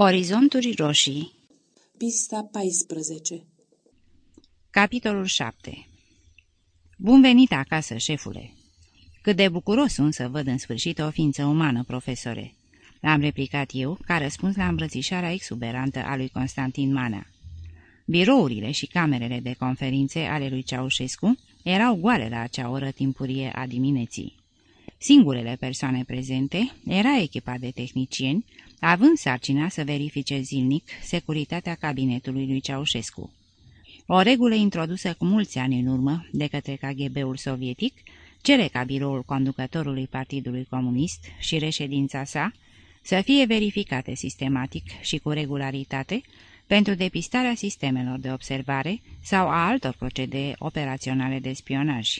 Orizonturi roșii Pista 14 Capitolul 7 Bun venit acasă, șefule! Cât de bucuros sunt să văd în sfârșit o ființă umană, profesore! Am replicat eu, ca răspuns la îmbrățișarea exuberantă a lui Constantin Manea. Birourile și camerele de conferințe ale lui Ceaușescu erau goale la acea oră timpurie a dimineții. Singurele persoane prezente era echipa de tehnicieni, având sarcina să verifice zilnic securitatea cabinetului lui Ceaușescu. O regulă introdusă cu mulți ani în urmă de către KGB-ul sovietic cere ca biroul conducătorului Partidului Comunist și reședința sa să fie verificate sistematic și cu regularitate pentru depistarea sistemelor de observare sau a altor procedee operaționale de spionaj.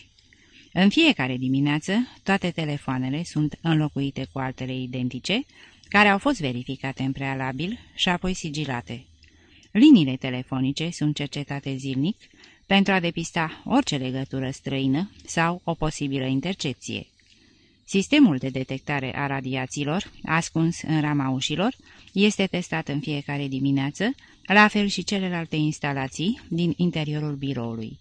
În fiecare dimineață, toate telefoanele sunt înlocuite cu altele identice, care au fost verificate în prealabil și apoi sigilate. Liniile telefonice sunt cercetate zilnic pentru a depista orice legătură străină sau o posibilă intercepție. Sistemul de detectare a radiațiilor, ascuns în rama ușilor, este testat în fiecare dimineață, la fel și celelalte instalații din interiorul biroului.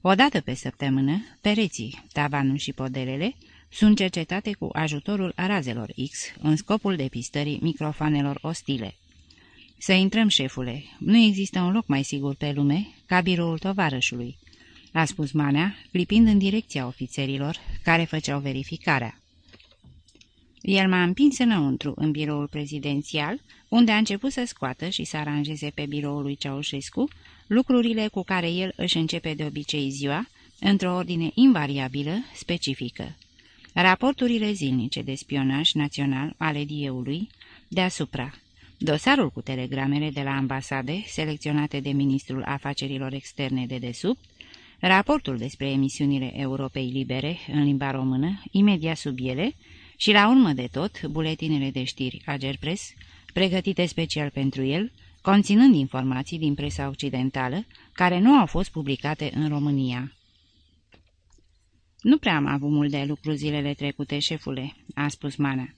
O dată pe săptămână, pereții, tavanul și podelele sunt cercetate cu ajutorul razelor X în scopul depistării microfanelor ostile. Să intrăm, șefule, nu există un loc mai sigur pe lume ca biroul tovarășului, a spus Manea, clipind în direcția ofițerilor care făceau verificarea. El m-a împins înăuntru, în biroul prezidențial, unde a început să scoată și să aranjeze pe biroul lui Ceaușescu lucrurile cu care el își începe de obicei ziua, într-o ordine invariabilă, specifică. Raporturile zilnice de spionaj național ale dieului, deasupra. Dosarul cu telegramele de la ambasade, selecționate de Ministrul Afacerilor Externe de desubt, raportul despre emisiunile Europei Libere în limba română, imediat sub ele, și la urmă de tot, buletinele de știri Agerpres, pregătite special pentru el, conținând informații din presa occidentală, care nu au fost publicate în România. Nu prea am avut mult de lucru zilele trecute, șefule," a spus Mana.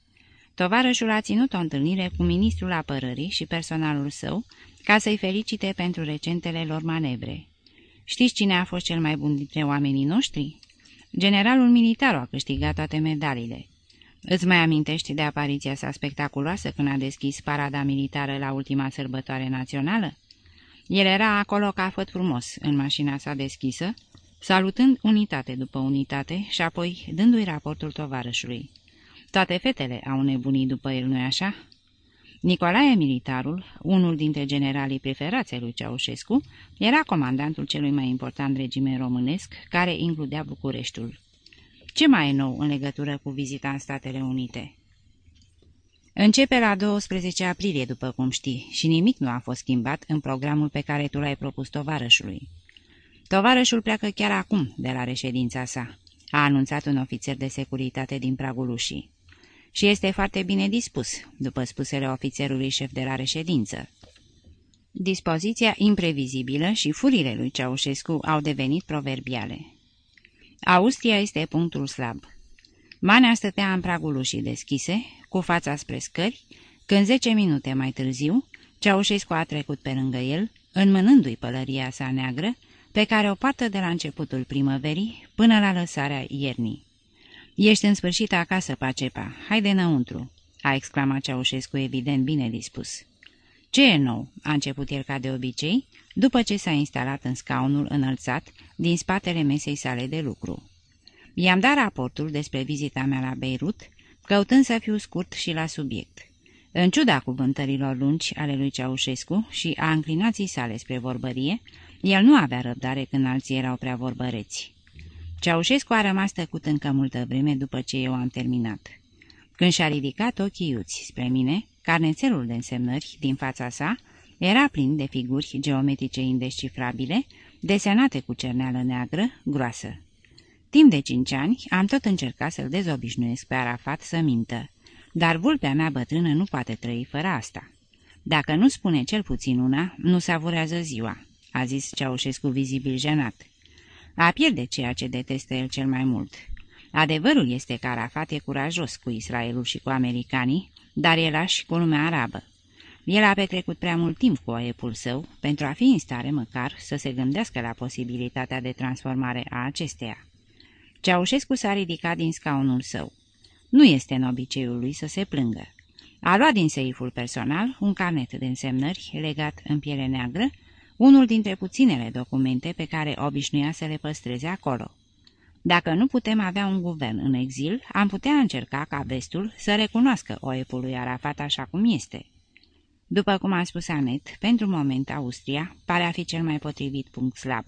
Tovarășul a ținut o întâlnire cu ministrul apărării și personalul său ca să-i felicite pentru recentele lor manevre. Știți cine a fost cel mai bun dintre oamenii noștri? Generalul militar a câștigat toate medaliile. Îți mai amintești de apariția sa spectaculoasă când a deschis parada militară la ultima sărbătoare națională? El era acolo ca făt frumos, în mașina sa deschisă, salutând unitate după unitate și apoi dându-i raportul tovarășului. Toate fetele au nebunit după el, nu-i așa? Nicolae Militarul, unul dintre generalii preferați lui Ceaușescu, era comandantul celui mai important regime românesc, care includea Bucureștiul. Ce mai e nou în legătură cu vizita în Statele Unite? Începe la 12 aprilie, după cum știi, și nimic nu a fost schimbat în programul pe care tu l-ai propus tovarășului. Tovarășul pleacă chiar acum de la reședința sa, a anunțat un ofițer de securitate din pragul ușii. Și este foarte bine dispus, după spusele ofițerului șef de la reședință. Dispoziția imprevizibilă și furile lui Ceaușescu au devenit proverbiale. Austria este punctul slab. Manea stătea în pragul ușii deschise, cu fața spre scări, când zece minute mai târziu, Ceaușescu a trecut pe lângă el, înmânându-i pălăria sa neagră, pe care o poartă de la începutul primăverii până la lăsarea iernii. Ești în sfârșit acasă, Pacepa, haide înăuntru!" a exclamat Ceaușescu evident bine dispus. Ce e nou?" a început el ca de obicei, după ce s-a instalat în scaunul înălțat din spatele mesei sale de lucru. I-am dat raportul despre vizita mea la Beirut, căutând să fiu scurt și la subiect. În ciuda cuvântărilor lungi ale lui Ceaușescu și a înclinației sale spre vorbărie, el nu avea răbdare când alții erau prea vorbăreți. Ceaușescu a rămas tăcut încă multă vreme după ce eu am terminat. Când și-a ridicat ochii iuți spre mine, carnețelul de însemnări din fața sa era plin de figuri geometrice indescifrabile, desenate cu cerneală neagră, groasă. Timp de cinci ani am tot încercat să-l dezobișnuiesc pe Arafat să mintă, dar vulpea mea bătrână nu poate trăi fără asta. Dacă nu spune cel puțin una, nu savurează ziua, a zis Ceaușescu vizibil jenat. A pierde ceea ce detestă el cel mai mult. Adevărul este că Arafat e curajos cu Israelul și cu americanii, dar e laș cu lumea arabă. El a petrecut prea mult timp cu oiepul său pentru a fi în stare măcar să se gândească la posibilitatea de transformare a acesteia. Ceaușescu s-a ridicat din scaunul său. Nu este în obiceiul lui să se plângă. A luat din seiful personal un carnet de însemnări legat în piele neagră, unul dintre puținele documente pe care obișnuia să le păstreze acolo. Dacă nu putem avea un guvern în exil, am putea încerca ca vestul să recunoască oepul lui Arafat așa cum este. După cum a spus Anet, pentru moment Austria pare a fi cel mai potrivit punct slab.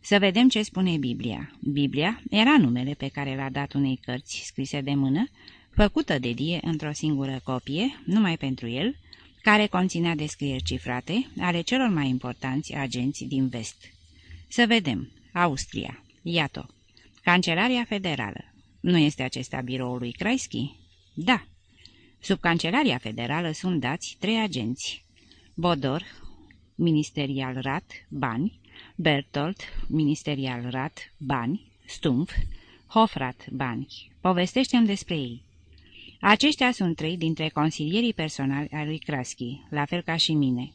Să vedem ce spune Biblia. Biblia era numele pe care l-a dat unei cărți scrise de mână, făcută de die într-o singură copie, numai pentru el, care conținea descrieri cifrate ale celor mai importanți agenți din vest. Să vedem. Austria. Iată. Cancelaria Federală. Nu este acesta biroul lui Kreisky? Da. Sub Cancelaria Federală sunt dați trei agenți. Bodor, Ministerial Rat, bani, Bertolt, Ministerial Rat, bani, Stumpf, Hofrat, bani. Povestește-mi despre ei. Aceștia sunt trei dintre consilierii personali ai lui Kraschi, la fel ca și mine.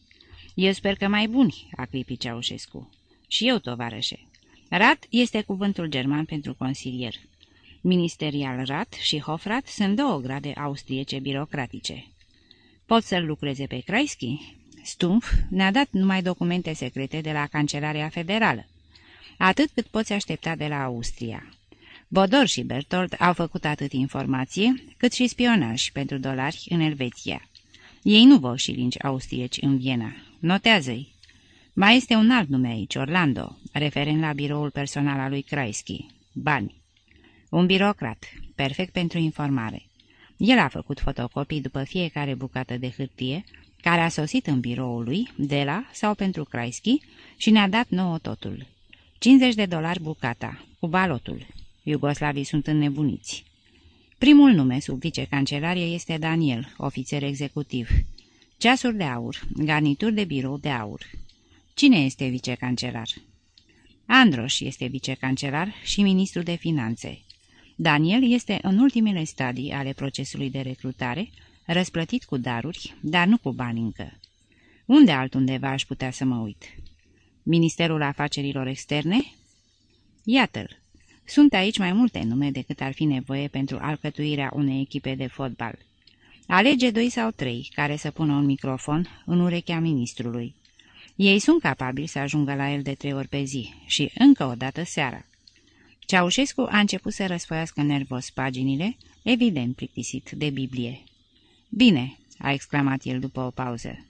Eu sper că mai buni, a clipit Ceaușescu. Și eu, tovarășe. Rat este cuvântul german pentru consilier. Ministerial Rat și Hofrat sunt două grade austriece birocratice. Pot să-l lucreze pe Kreisky? Stumpf ne-a dat numai documente secrete de la Cancelarea Federală. Atât cât poți aștepta de la Austria. Bodor și Bertolt au făcut atât informație, cât și spionaj pentru dolari în Elveția. Ei nu vor și linci austrieci în Viena. Notează-i. Mai este un alt nume aici, Orlando, referent la biroul personal al lui Kreisky. Bani. Un birocrat, perfect pentru informare. El a făcut fotocopii după fiecare bucată de hârtie, care a sosit în biroul lui, de la sau pentru Kreisky, și ne-a dat nouă totul. 50 de dolari bucata, cu balotul. Iugoslavii sunt înnebuniți. Primul nume sub vicecancelarie este Daniel, ofițer executiv. Ceasuri de aur, garnituri de birou de aur. Cine este vicecancelar? Androș este vicecancelar și ministru de finanțe. Daniel este în ultimele stadii ale procesului de recrutare, răsplătit cu daruri, dar nu cu bani încă. Unde altundeva aș putea să mă uit? Ministerul Afacerilor Externe? Iată-l. Sunt aici mai multe nume decât ar fi nevoie pentru alcătuirea unei echipe de fotbal. Alege doi sau trei care să pună un microfon în urechea ministrului. Ei sunt capabili să ajungă la el de trei ori pe zi și încă o dată seara. Ceaușescu a început să răsfoiască nervos paginile, evident plictisit de Biblie. Bine," a exclamat el după o pauză.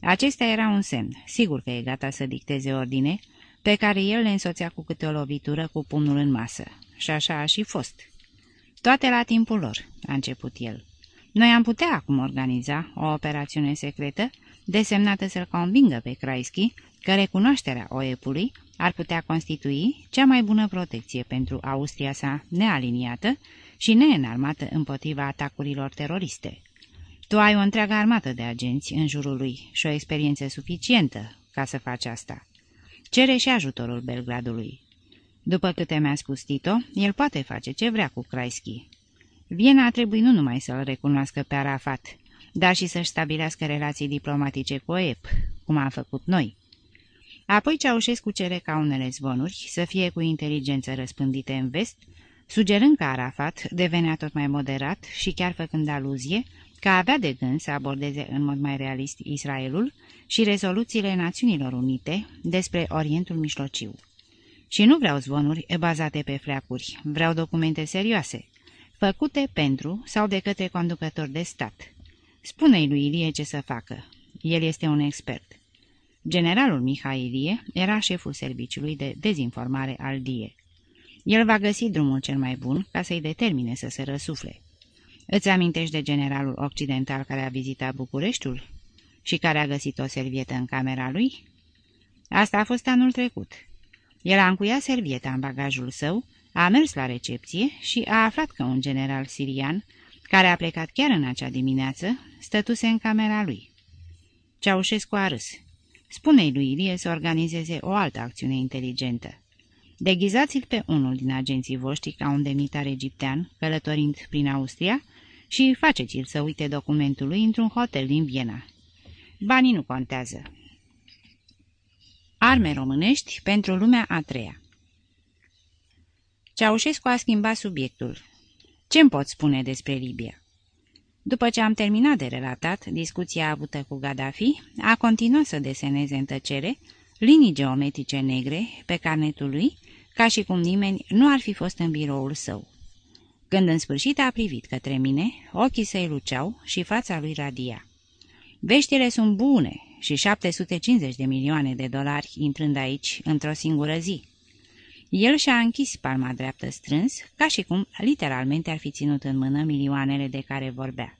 Acesta era un semn, sigur că e gata să dicteze ordine, pe care el le însoțea cu câte o lovitură cu pumnul în masă. Și așa a și fost. Toate la timpul lor, a început el. Noi am putea acum organiza o operațiune secretă desemnată să-l convingă pe Kreisky că recunoașterea OEP-ului ar putea constitui cea mai bună protecție pentru Austria sa nealiniată și neînarmată împotriva atacurilor teroriste. Tu ai o întreagă armată de agenți în jurul lui și o experiență suficientă ca să faci asta. Cere și ajutorul Belgradului. După câte mi-a spus Tito, el poate face ce vrea cu Kreisky. Viena a trebuit nu numai să-l recunoască pe Arafat, dar și să-și stabilească relații diplomatice cu OEP, cum am făcut noi. Apoi Ceaușescu cere ca unele zvonuri să fie cu inteligență răspândite în vest, sugerând că Arafat devenea tot mai moderat și chiar făcând aluzie că avea de gând să abordeze în mod mai realist Israelul și rezoluțiile Națiunilor Unite despre Orientul Mijlociu. Și nu vreau zvonuri bazate pe fleacuri, vreau documente serioase, făcute pentru sau de către conducători de stat. Spune-i lui Ilie ce să facă. El este un expert. Generalul Mihailie era șeful serviciului de dezinformare al DIE. El va găsi drumul cel mai bun ca să-i determine să se răsufle. Îți amintești de generalul occidental care a vizitat Bucureștiul și care a găsit o servietă în camera lui? Asta a fost anul trecut. El a încuiat servieta în bagajul său, a mers la recepție și a aflat că un general sirian, care a plecat chiar în acea dimineață, stătuse în camera lui. Ceaușescu a râs. Spune-i lui Ilie să organizeze o altă acțiune inteligentă. Deghizați-l pe unul din agenții voștri ca un demnitar egiptean, călătorind prin Austria, și faceți-l să uite documentul lui într-un hotel din Viena. Banii nu contează. Arme românești pentru lumea a treia Ceaușescu a schimbat subiectul. Ce-mi pot spune despre Libia? După ce am terminat de relatat discuția avută cu Gaddafi, a continuat să deseneze în tăcere linii geometrice negre pe carnetul lui, ca și cum nimeni nu ar fi fost în biroul său. Când în sfârșit a privit către mine, ochii săi luceau și fața lui radia. Veștile sunt bune și 750 de milioane de dolari intrând aici într-o singură zi. El și-a închis palma dreaptă strâns, ca și cum literalmente ar fi ținut în mână milioanele de care vorbea.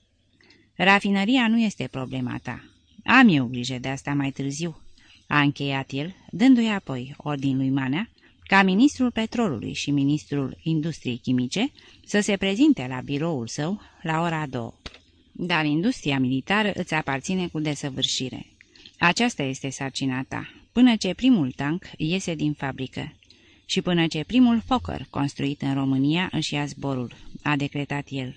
Rafinăria nu este problema ta. Am eu grijă de asta mai târziu, a încheiat el, dându-i apoi ordin lui Manea, ca ministrul petrolului și ministrul industriei chimice să se prezinte la biroul său la ora două. Dar industria militară îți aparține cu desăvârșire. Aceasta este sarcina ta, până ce primul tank iese din fabrică și până ce primul Fokker construit în România își ia zborul, a decretat el.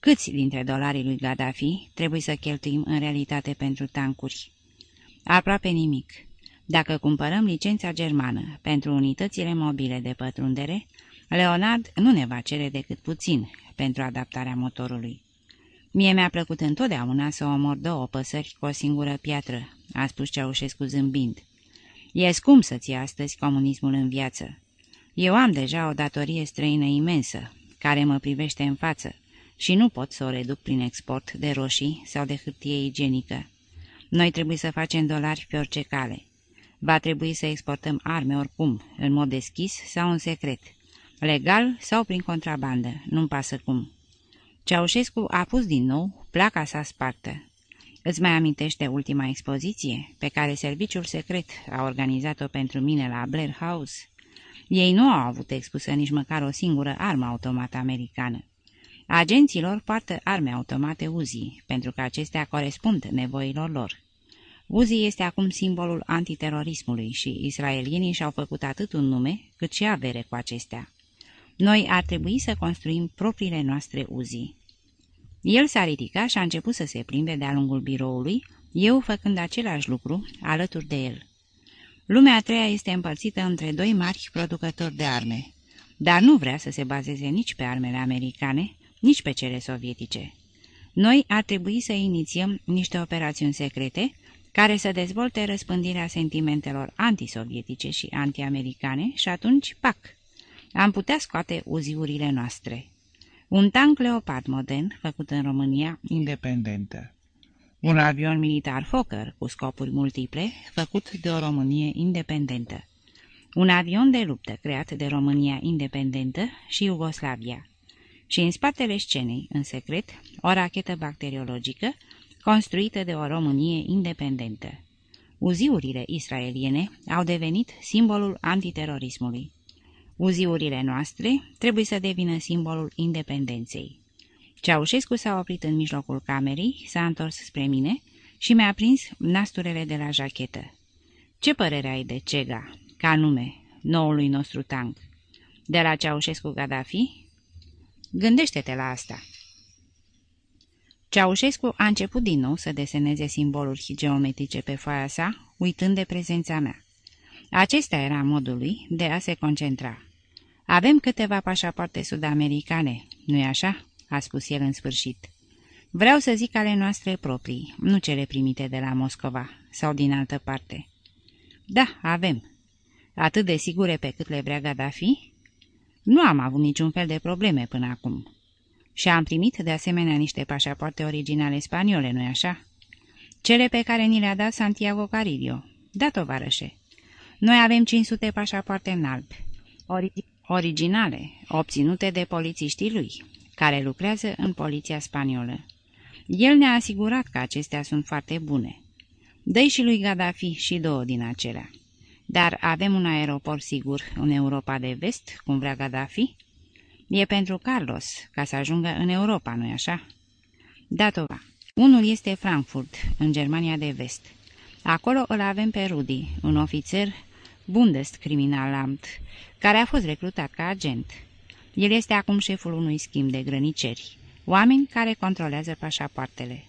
Câți dintre dolarii lui Gaddafi trebuie să cheltuim în realitate pentru tancuri? Aproape nimic. Dacă cumpărăm licența germană pentru unitățile mobile de pătrundere, Leonard nu ne va cere decât puțin pentru adaptarea motorului. Mie mi-a plăcut întotdeauna să omor două păsări cu o singură piatră, a spus Ceaușescu zâmbind. E scump să ții astăzi comunismul în viață. Eu am deja o datorie străină imensă, care mă privește în față și nu pot să o reduc prin export de roșii sau de hârtie igienică. Noi trebuie să facem dolari pe orice cale. Va trebui să exportăm arme oricum, în mod deschis sau în secret, legal sau prin contrabandă, nu-mi pasă cum. Ceaușescu a pus din nou placa sa spartă. Îți mai amintește ultima expoziție pe care serviciul secret a organizat-o pentru mine la Blair House? Ei nu au avut expusă nici măcar o singură armă automată americană. Agenților poartă arme automate Uzi, pentru că acestea corespund nevoilor lor. Uzi este acum simbolul antiterorismului și israelienii și-au făcut atât un nume cât și avere cu acestea. Noi ar trebui să construim propriile noastre Uzi. El s-a ridicat și a început să se plimbe de-a lungul biroului, eu făcând același lucru alături de el. Lumea a treia este împărțită între doi mari producători de arme, dar nu vrea să se bazeze nici pe armele americane, nici pe cele sovietice. Noi ar trebui să inițiem niște operațiuni secrete care să dezvolte răspândirea sentimentelor antisovietice și antiamericane și atunci, pac, am putea scoate uziurile noastre. Un tank Leopard modern, făcut în România, independentă. Un avion militar Fokker cu scopuri multiple, făcut de o Românie independentă. Un avion de luptă creat de România independentă și Iugoslavia. Și în spatele scenei, în secret, o rachetă bacteriologică construită de o Românie independentă. Uziurile israeliene au devenit simbolul antiterorismului. Uziurile noastre trebuie să devină simbolul independenței. Ceaușescu s-a oprit în mijlocul camerei, s-a întors spre mine și mi-a prins nasturele de la jachetă. Ce părere ai de Cega, ca nume, noului nostru tank? De la Ceaușescu Gaddafi? Gândește-te la asta. Ceaușescu a început din nou să deseneze simboluri geometrice pe foaia sa, uitând de prezența mea. Acesta era modul lui de a se concentra. Avem câteva pașapoarte sud-americane, nu-i așa?" a spus el în sfârșit. Vreau să zic ale noastre proprii, nu cele primite de la Moscova sau din altă parte." Da, avem." Atât de sigure pe cât le vrea Gaddafi?" Nu am avut niciun fel de probleme până acum." Și am primit de asemenea niște pașapoarte originale spaniole, nu-i așa?" Cele pe care ni le-a dat Santiago Carillo. Da, tovarășe. Noi avem 500 pașapoarte în alb, ori originale, obținute de polițiștii lui, care lucrează în poliția spaniolă. El ne-a asigurat că acestea sunt foarte bune. dă și lui Gaddafi și două din acelea. Dar avem un aeroport sigur în Europa de vest, cum vrea Gaddafi? E pentru Carlos, ca să ajungă în Europa, nu-i așa? Datova. Unul este Frankfurt, în Germania de vest. Acolo îl avem pe Rudi, un ofițer Bundeskriminalamt, care a fost recrutat ca agent. El este acum șeful unui schimb de grăniceri, oameni care controlează pașapoartele.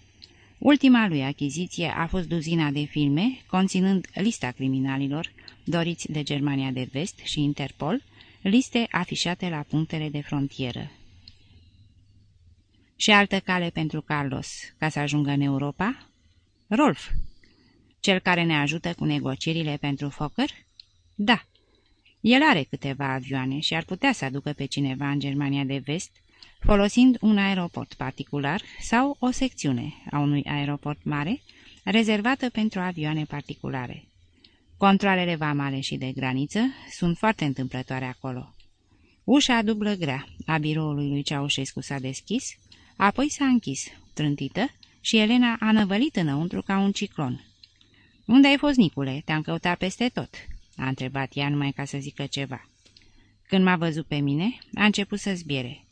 Ultima lui achiziție a fost duzina de filme, conținând lista criminalilor doriți de Germania de Vest și Interpol, liste afișate la punctele de frontieră. Și altă cale pentru Carlos, ca să ajungă în Europa? Rolf, cel care ne ajută cu negocierile pentru Fokker? Da. El are câteva avioane și ar putea să aducă pe cineva în Germania de Vest, folosind un aeroport particular sau o secțiune a unui aeroport mare, rezervată pentru avioane particulare. Controlele vamale și de graniță sunt foarte întâmplătoare acolo. Ușa dublă grea a biroului lui Ceaușescu s-a deschis, apoi s-a închis, trântită, și Elena a năvălit înăuntru ca un ciclon. Unde ai fost, Nicule? Te-am căutat peste tot," a întrebat ea numai ca să zică ceva. Când m-a văzut pe mine, a început să zbiere.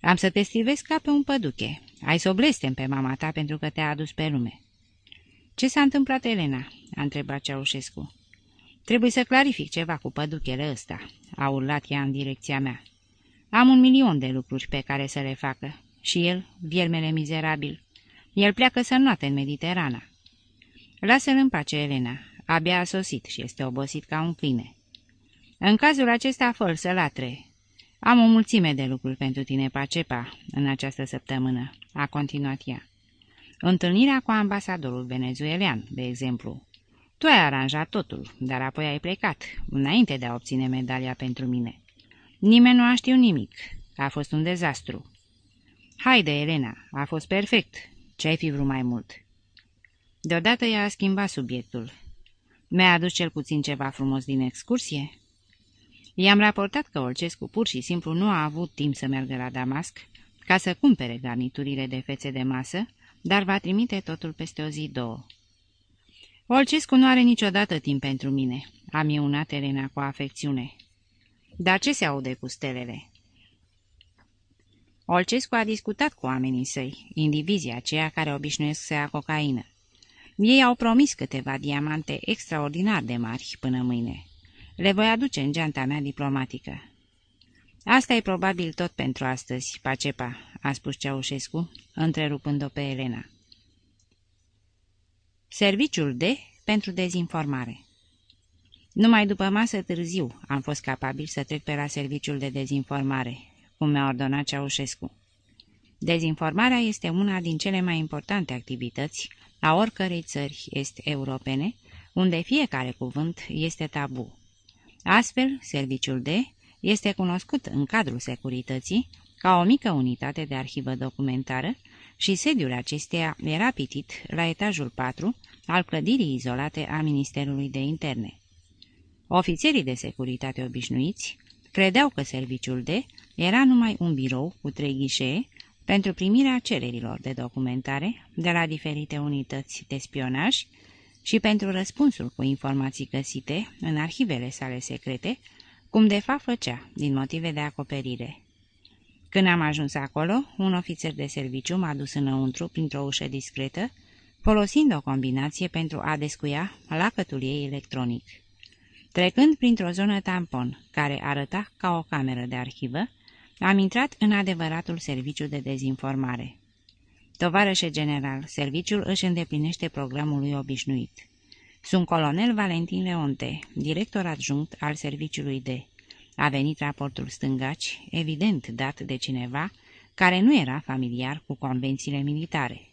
Am să te strivesc ca pe un păduche. Ai să o blestem pe mama ta pentru că te-a adus pe lume." Ce s-a întâmplat, Elena?" a întrebat Ceaușescu. Trebuie să clarific ceva cu păduchele ăsta," a urlat ea în direcția mea. Am un milion de lucruri pe care să le facă. Și el, viermele mizerabil. El pleacă să noate în Mediterana." Lasă-l în pace, Elena. Abia a sosit și este obosit ca un câine." În cazul acesta, fă să latre. Am o mulțime de lucruri pentru tine, Pacepa, în această săptămână," a continuat ea. Întâlnirea cu ambasadorul venezuelian, de exemplu. Tu ai aranjat totul, dar apoi ai plecat, înainte de a obține medalia pentru mine. Nimeni nu a știut nimic. A fost un dezastru. Haide, Elena, a fost perfect. Ce ai fi vrut mai mult?" Deodată ea a schimbat subiectul. Mi-a adus cel puțin ceva frumos din excursie?" I-am raportat că Olcescu pur și simplu nu a avut timp să meargă la Damasc ca să cumpere garniturile de fețe de masă, dar va trimite totul peste o zi două. Olcescu nu are niciodată timp pentru mine, am eunat Elena cu afecțiune. Dar ce se aude cu stelele? Olcescu a discutat cu oamenii săi, indivizia aceia care obișnuiesc să ia cocaină. Ei au promis câteva diamante extraordinar de mari până mâine. Le voi aduce în geanta mea diplomatică. Asta e probabil tot pentru astăzi, Pacepa, a spus Ceaușescu, întrerupând-o pe Elena. Serviciul de pentru dezinformare Numai după masă târziu am fost capabil să trec pe la serviciul de dezinformare, cum mi-a ordonat Ceaușescu. Dezinformarea este una din cele mai importante activități a oricărei țări est-europene, unde fiecare cuvânt este tabu. Astfel, serviciul D este cunoscut în cadrul securității ca o mică unitate de arhivă documentară și sediul acesteia era pitit la etajul 4 al clădirii izolate a Ministerului de Interne. Ofițerii de securitate obișnuiți credeau că serviciul D era numai un birou cu trei ghișee pentru primirea cererilor de documentare de la diferite unități de spionaj și pentru răspunsul cu informații găsite în arhivele sale secrete, cum de fapt făcea, din motive de acoperire. Când am ajuns acolo, un ofițer de serviciu m-a dus înăuntru printr-o ușă discretă, folosind o combinație pentru a descuia lacătul ei electronic. Trecând printr-o zonă tampon, care arăta ca o cameră de arhivă, am intrat în adevăratul serviciu de dezinformare. Tovarășe general, serviciul își îndeplinește programul lui obișnuit. Sunt colonel Valentin Leonte, director adjunct al serviciului de. A venit raportul stângaci, evident dat de cineva care nu era familiar cu convențiile militare.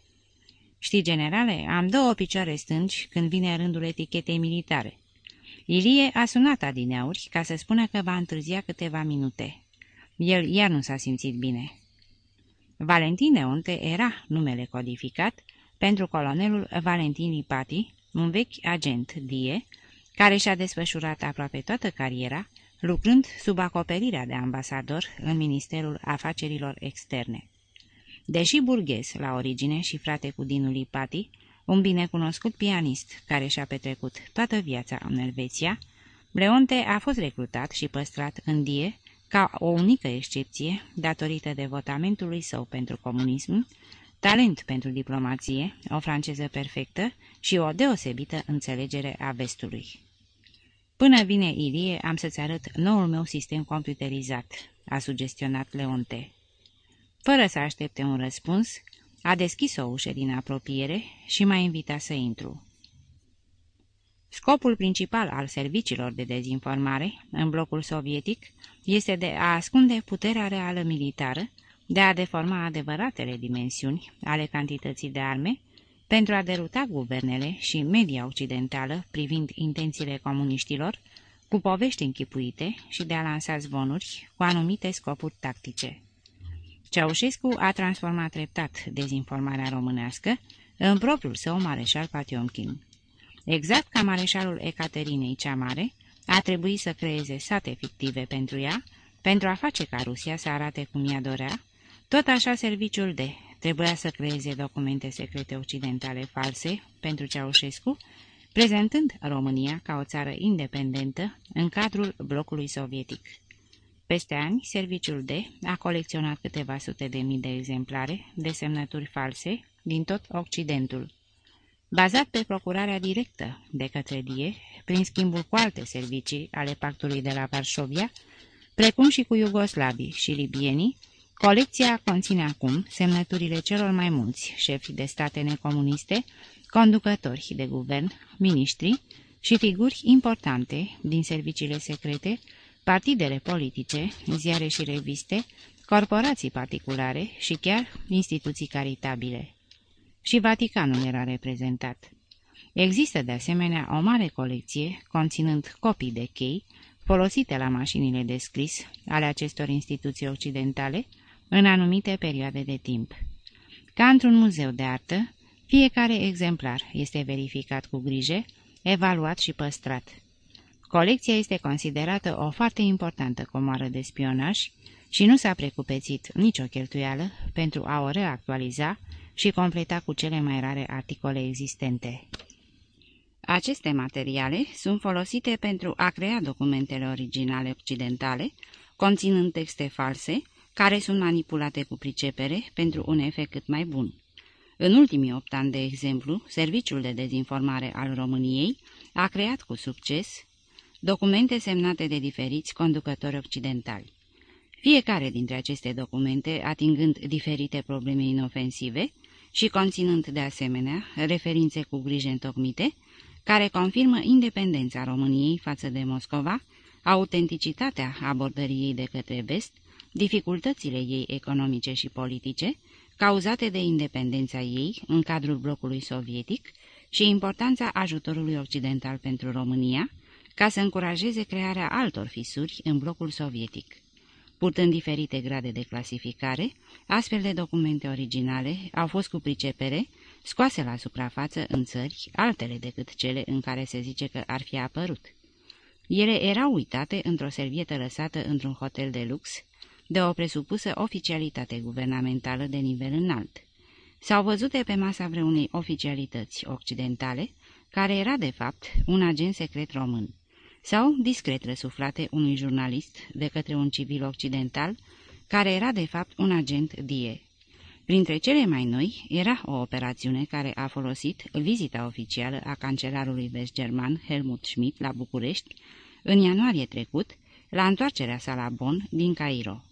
Știi, generale, am două picioare stângi când vine rândul etichetei militare. Ilie a sunat adineauri ca să spună că va întârzia câteva minute. El iar nu s-a simțit bine. Valentin Neonte era numele codificat pentru colonelul Valentin Lipati, un vechi agent die, care și-a desfășurat aproape toată cariera, lucrând sub acoperirea de ambasador în Ministerul Afacerilor Externe. Deși burghez la origine și frate cu Dinu Lipati, un binecunoscut pianist care și-a petrecut toată viața în Elveția, Leonte a fost recrutat și păstrat în die ca o unică excepție, datorită devotamentului său pentru comunism, talent pentru diplomație, o franceză perfectă și o deosebită înțelegere a vestului. Până vine Ilie, am să-ți arăt noul meu sistem computerizat, a sugestionat Leonte. Fără să aștepte un răspuns, A deschis o ușă din apropiere și m-a invitat să intru. Scopul principal al serviciilor de dezinformare în blocul sovietic este de a ascunde puterea reală militară, de a deforma adevăratele dimensiuni ale cantității de arme, pentru a deruta guvernele și media occidentală privind intențiile comuniștilor, cu povești închipuite și de a lansa zvonuri cu anumite scopuri tactice. Ceaușescu a transformat treptat dezinformarea românească în propriul său mareșal Patiomkin. Exact ca mareșalul Ecaterinei cea Mare, a trebuit să creeze sate fictive pentru ea, pentru a face ca Rusia să arate cum ea dorea, tot așa serviciul de trebuia să creeze documente secrete occidentale false pentru Ceaușescu, prezentând România ca o țară independentă în cadrul blocului sovietic. Peste ani, serviciul D a colecționat câteva sute de mii de exemplare de semnături false din tot Occidentul. Bazat pe procurarea directă de către Die, prin schimbul cu alte servicii ale pactului de la Varșovia, precum și cu iugoslavii și libienii, colecția conține acum semnăturile celor mai mulți șefi de state necomuniste, conducători de guvern, miniștri și figuri importante din serviciile secrete, partidele politice, ziare și reviste, corporații particulare și chiar instituții caritabile. Și Vaticanul era reprezentat. Există de asemenea o mare colecție conținând copii de chei folosite la mașinile de scris ale acestor instituții occidentale în anumite perioade de timp. Ca într-un muzeu de artă, fiecare exemplar este verificat cu grijă, evaluat și păstrat. Colecția este considerată o foarte importantă comoară de spionaj și nu s-a precupețit nicio cheltuială pentru a o reactualiza și completa cu cele mai rare articole existente. Aceste materiale sunt folosite pentru a crea documentele originale occidentale, conținând texte false, care sunt manipulate cu pricepere pentru un efect cât mai bun. În ultimii opt ani, de exemplu, Serviciul de Dezinformare al României a creat cu succes documente semnate de diferiți conducători occidentali. Fiecare dintre aceste documente, atingând diferite probleme inofensive și conținând de asemenea referințe cu grijă întocmite, care confirmă independența României față de Moscova, autenticitatea abordării ei de către vest, dificultățile ei economice și politice, cauzate de independența ei în cadrul blocului sovietic și importanța ajutorului occidental pentru România, ca să încurajeze crearea altor fisuri în blocul sovietic. Purtând diferite grade de clasificare, astfel de documente originale au fost cu pricepere scoase la suprafață în țări altele decât cele în care se zice că ar fi apărut. Ele erau uitate într-o servietă lăsată într-un hotel de lux, de o presupusă oficialitate guvernamentală de nivel înalt. S-au văzute pe masa vreunei oficialități occidentale, care era de fapt un agent secret român sau discret răsuflate unui jurnalist de către un civil occidental, care era de fapt un agent DIE. Printre cele mai noi era o operațiune care a folosit vizita oficială a cancelarului vest-german Helmut Schmidt la București în ianuarie trecut, la întoarcerea sa la Bonn din Cairo.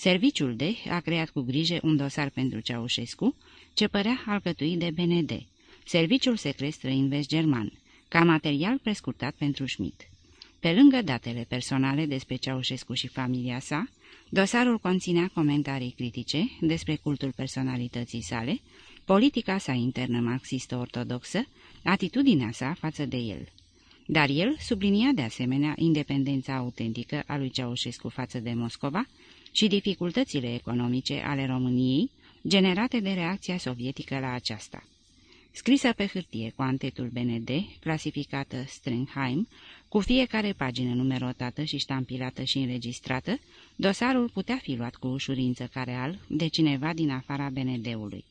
Serviciul D a creat cu grijă un dosar pentru Ceaușescu, ce părea alcătuit de BND, Serviciul Secret Străin Vest-German, ca material prescurtat pentru Schmidt. Pe lângă datele personale despre Ceaușescu și familia sa, dosarul conținea comentarii critice despre cultul personalității sale, politica sa internă marxistă-ortodoxă, atitudinea sa față de el. Dar el sublinia de asemenea independența autentică a lui Ceaușescu față de Moscova și dificultățile economice ale României generate de reacția sovietică la aceasta. Scrisă pe hârtie cu antetul BND, clasificată Stringheim, cu fiecare pagină numerotată și ștampilată și înregistrată, dosarul putea fi luat cu ușurință ca real de cineva din afara BND-ului.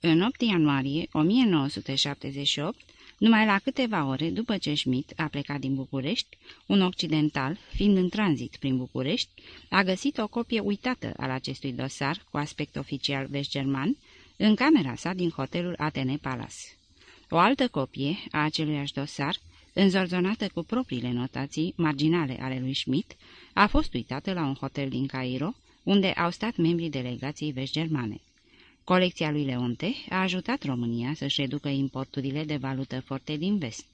În 8 ianuarie 1978, numai la câteva ore după ce Schmidt a plecat din București, un occidental, fiind în tranzit prin București, a găsit o copie uitată al acestui dosar cu aspect oficial vest-german în camera sa din hotelul Atene Palace. O altă copie a aceluiași dosar, înzorzonată cu propriile notații marginale ale lui Schmidt, a fost uitată la un hotel din Cairo, unde au stat membrii delegației vest-germane. Colecția lui Leonte a ajutat România să-și reducă importurile de valută forte din vest.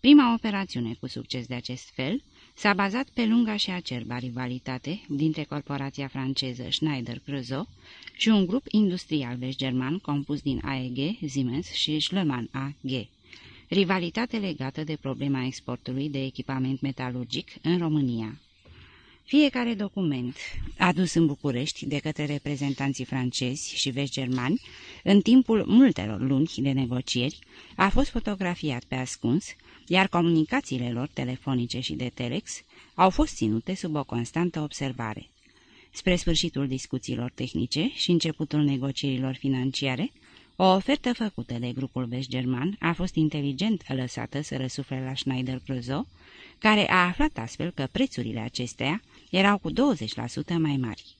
Prima operațiune cu succes de acest fel s-a bazat pe lunga și acerba rivalitate dintre corporația franceză Schneider-Creuzot și un grup industrial vest-german compus din AEG, Siemens și Schliemann AG. Rivalitate legată de problema exportului de echipament metalurgic în România. Fiecare document adus în București de către reprezentanții francezi și vest-germani în timpul multelor luni de negocieri a fost fotografiat pe ascuns, iar comunicațiile lor telefonice și de telex au fost ținute sub o constantă observare. Spre sfârșitul discuțiilor tehnice și începutul negocierilor financiare, o ofertă făcută de grupul vest-german a fost inteligent lăsată să răsufle la Schneider-Cruzot, care a aflat astfel că prețurile acesteia erau cu 20% mai mari.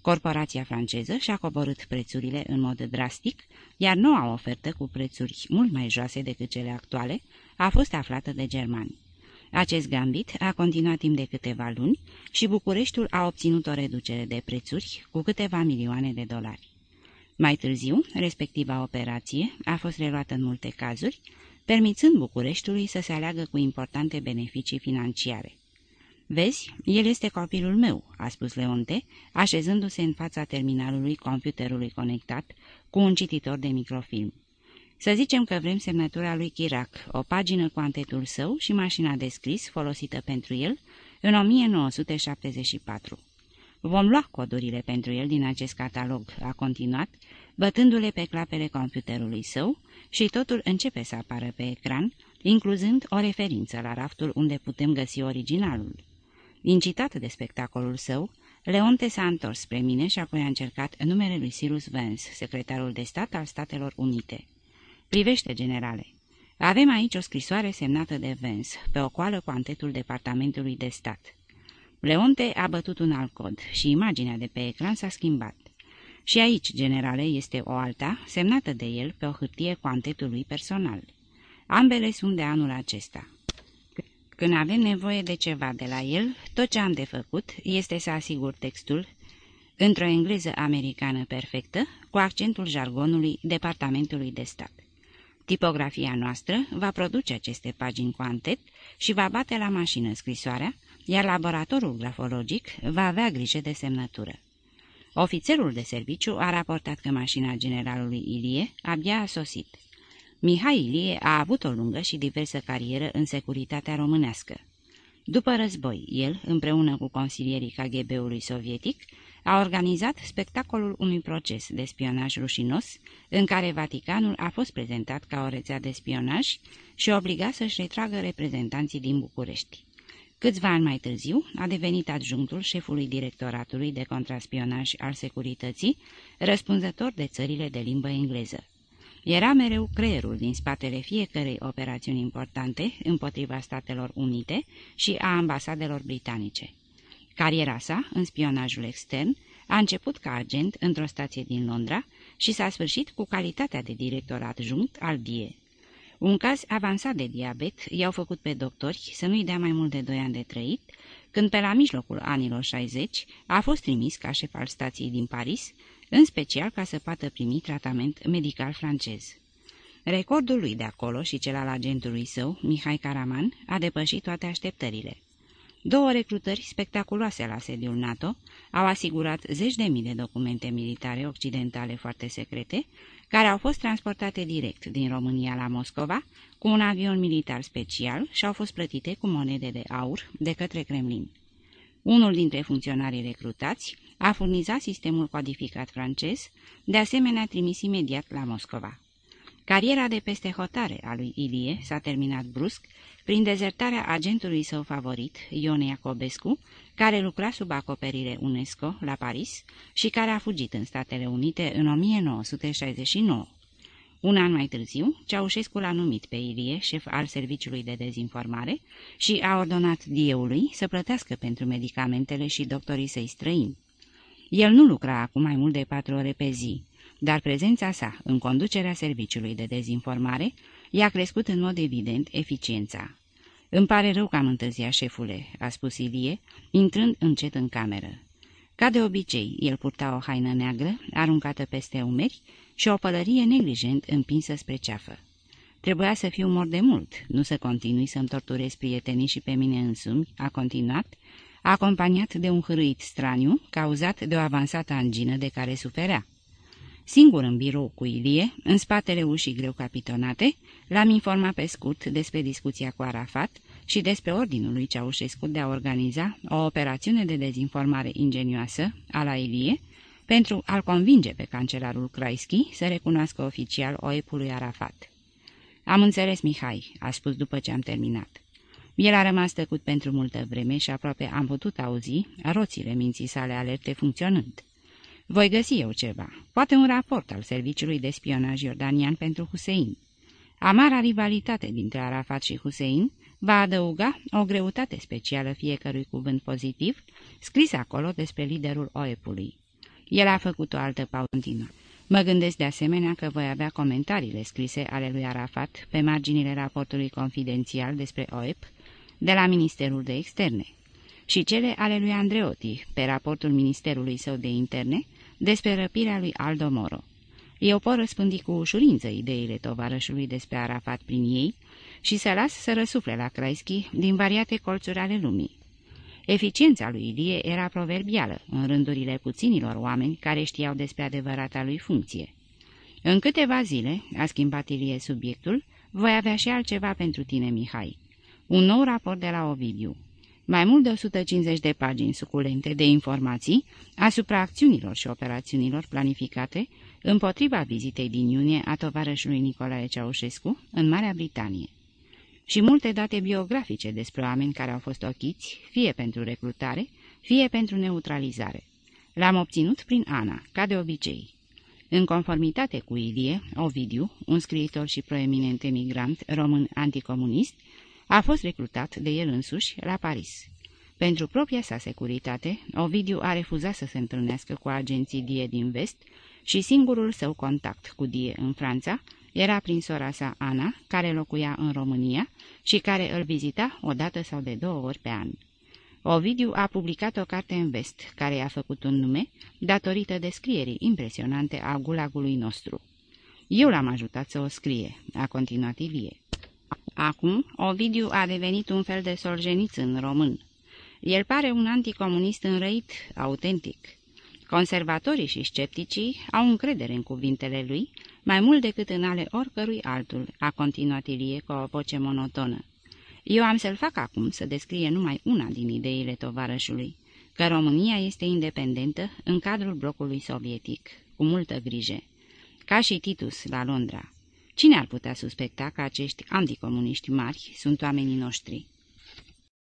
Corporația franceză și-a coborât prețurile în mod drastic, iar noua ofertă cu prețuri mult mai joase decât cele actuale a fost aflată de germani. Acest gambit a continuat timp de câteva luni și Bucureștiul a obținut o reducere de prețuri cu câteva milioane de dolari. Mai târziu, respectiva operație a fost reluată în multe cazuri, permițând Bucureștiului să se aleagă cu importante beneficii financiare. Vezi, el este copilul meu," a spus Leonte, așezându-se în fața terminalului computerului conectat cu un cititor de microfilm. Să zicem că vrem semnătura lui Chirac, o pagină cu antetul său și mașina de scris folosită pentru el în 1974. Vom lua codurile pentru el din acest catalog, a continuat, bătându-le pe clapele computerului său și totul începe să apară pe ecran, incluzând o referință la raftul unde putem găsi originalul. Incitat de spectacolul său, Leonte s-a întors spre mine și apoi a încercat numele lui Cyrus Vance, secretarul de stat al Statelor Unite. Privește, generale. Avem aici o scrisoare semnată de Vance, pe o coală cu antetul Departamentului de Stat. Leonte a bătut un alt cod și imaginea de pe ecran s-a schimbat. Și aici, generale, este o alta, semnată de el pe o hârtie cu antetul lui personal. Ambele sunt de anul acesta. Când avem nevoie de ceva de la el, tot ce am de făcut este să asigur textul într-o engleză americană perfectă, cu accentul jargonului Departamentului de Stat. Tipografia noastră va produce aceste pagini cu antet și va bate la mașină scrisoarea, iar laboratorul grafologic va avea grijă de semnătură. Ofițerul de serviciu a raportat că mașina generalului Ilie abia a sosit. Mihai Ilie a avut o lungă și diversă carieră în securitatea românească. După război, el, împreună cu consilierii KGB-ului sovietic, a organizat spectacolul unui proces de spionaj rușinos, în care Vaticanul a fost prezentat ca o rețea de spionaj și obligat să-și retragă reprezentanții din București. Câțiva ani mai târziu a devenit adjunctul șefului directoratului de contraspionaj al securității, răspunzător de țările de limbă engleză. Era mereu creierul din spatele fiecărei operațiuni importante împotriva Statelor Unite și a ambasadelor britanice. Cariera sa, în spionajul extern, a început ca agent într-o stație din Londra și s-a sfârșit cu calitatea de director adjunct al DIE. Un caz avansat de diabet i-au făcut pe doctori să nu-i dea mai mult de 2 ani de trăit, când pe la mijlocul anilor 60 a fost trimis ca șef al stației din Paris, în special ca să poată primi tratament medical francez. Recordul lui de acolo și cel al agentului său, Mihai Caraman, a depășit toate așteptările. Două recrutări spectaculoase la sediul NATO au asigurat zeci de mii de documente militare occidentale foarte secrete, care au fost transportate direct din România la Moscova cu un avion militar special și au fost plătite cu monede de aur de către Kremlin. Unul dintre funcționarii recrutați a furnizat sistemul codificat francez, de asemenea trimis imediat la Moscova. Cariera de peste hotare a lui Ilie s-a terminat brusc prin dezertarea agentului său favorit, Ion Iacobescu, care lucra sub acoperire UNESCO la Paris și care a fugit în Statele Unite în 1969. Un an mai târziu, Ceaușescu l-a numit pe Ilie șef al Serviciului de Dezinformare și a ordonat dieului să plătească pentru medicamentele și doctorii săi străini. El nu lucra acum mai mult de patru ore pe zi, dar prezența sa în conducerea Serviciului de Dezinformare i-a crescut în mod evident eficiența. Îmi pare rău că am întârziat, șefule," a spus Ilie, intrând încet în cameră. Ca de obicei, el purta o haină neagră, aruncată peste umeri, și o pălărie neglijent împinsă spre ceafă. Trebuia să fiu mort de mult, nu să continui să-mi torturez prietenii și pe mine însumi, a continuat, acompaniat de un hârâit straniu, cauzat de o avansată angină de care suferea. Singur în birou cu Ilie, în spatele ușii greu capitonate, l-am informat pe scurt despre discuția cu Arafat și despre ordinul lui Ceaușescu de a organiza o operațiune de dezinformare ingenioasă a la Ilie, pentru a-l convinge pe cancelarul Kraischi să recunoască oficial oepului Arafat. Am înțeles, Mihai," a spus după ce am terminat. El a rămas tăcut pentru multă vreme și aproape am putut auzi roțile minții sale alerte funcționând. Voi găsi eu ceva, poate un raport al serviciului de spionaj iordanian pentru Hussein. Amara rivalitate dintre Arafat și Hussein va adăuga o greutate specială fiecărui cuvânt pozitiv scris acolo despre liderul OEP-ului. El a făcut o altă pauză. Mă gândesc de asemenea că voi avea comentariile scrise ale lui Arafat pe marginile raportului confidențial despre OEP de la Ministerul de Externe și cele ale lui Andreotti pe raportul Ministerului său de Interne despre răpirea lui Aldo Moro. Eu pot răspândi cu ușurință ideile tovarășului despre Arafat prin ei și să las să răsufle la Kraischi din variate colțuri ale lumii. Eficiența lui Ilie era proverbială în rândurile puținilor oameni care știau despre adevărata lui funcție. În câteva zile, a schimbat Ilie subiectul, voi avea și altceva pentru tine, Mihai. Un nou raport de la Ovidiu. Mai mult de 150 de pagini suculente de informații asupra acțiunilor și operațiunilor planificate împotriva vizitei din iunie a tovarășului Nicolae Ceaușescu în Marea Britanie și multe date biografice despre oameni care au fost ochiți, fie pentru recrutare, fie pentru neutralizare. L-am obținut prin Ana, ca de obicei. În conformitate cu Ilie, Ovidiu, un scriitor și proeminent emigrant român anticomunist, a fost recrutat de el însuși la Paris. Pentru propria sa securitate, Ovidiu a refuzat să se întâlnească cu agenții Die din vest și singurul său contact cu Die în Franța era prin sora sa Ana, care locuia în România și care îl vizita o dată sau de două ori pe an. Ovidiu a publicat o carte în vest, care i-a făcut un nume, datorită descrierii impresionante a gulagului nostru. Eu l-am ajutat să o scrie, a continuat Ilie. Acum, Ovidiu a devenit un fel de solgeniț în român. El pare un anticomunist înrăit, autentic. Conservatorii și scepticii au încredere în cuvintele lui, mai mult decât în ale oricărui altul, a continuat Ilie cu o voce monotonă. Eu am să-l fac acum să descrie numai una din ideile tovarășului, că România este independentă în cadrul blocului sovietic, cu multă grijă, ca și Titus la Londra. Cine ar putea suspecta că acești anticomuniști mari sunt oamenii noștri?